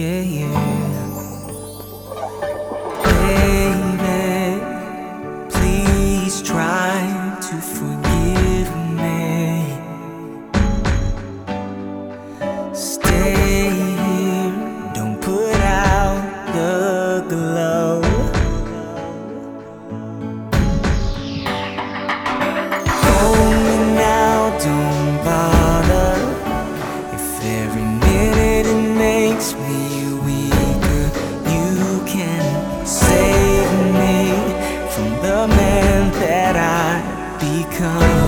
yeah, yeah. Become.